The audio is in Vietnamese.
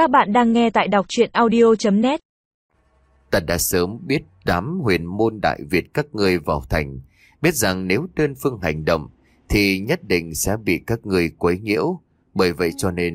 Các bạn đang nghe tại đọc chuyện audio.net Ta đã sớm biết đám huyền môn đại Việt các ngươi vào thành, biết rằng nếu đơn phương hành động thì nhất định sẽ bị các người quấy nhiễu, bởi vậy cho nên...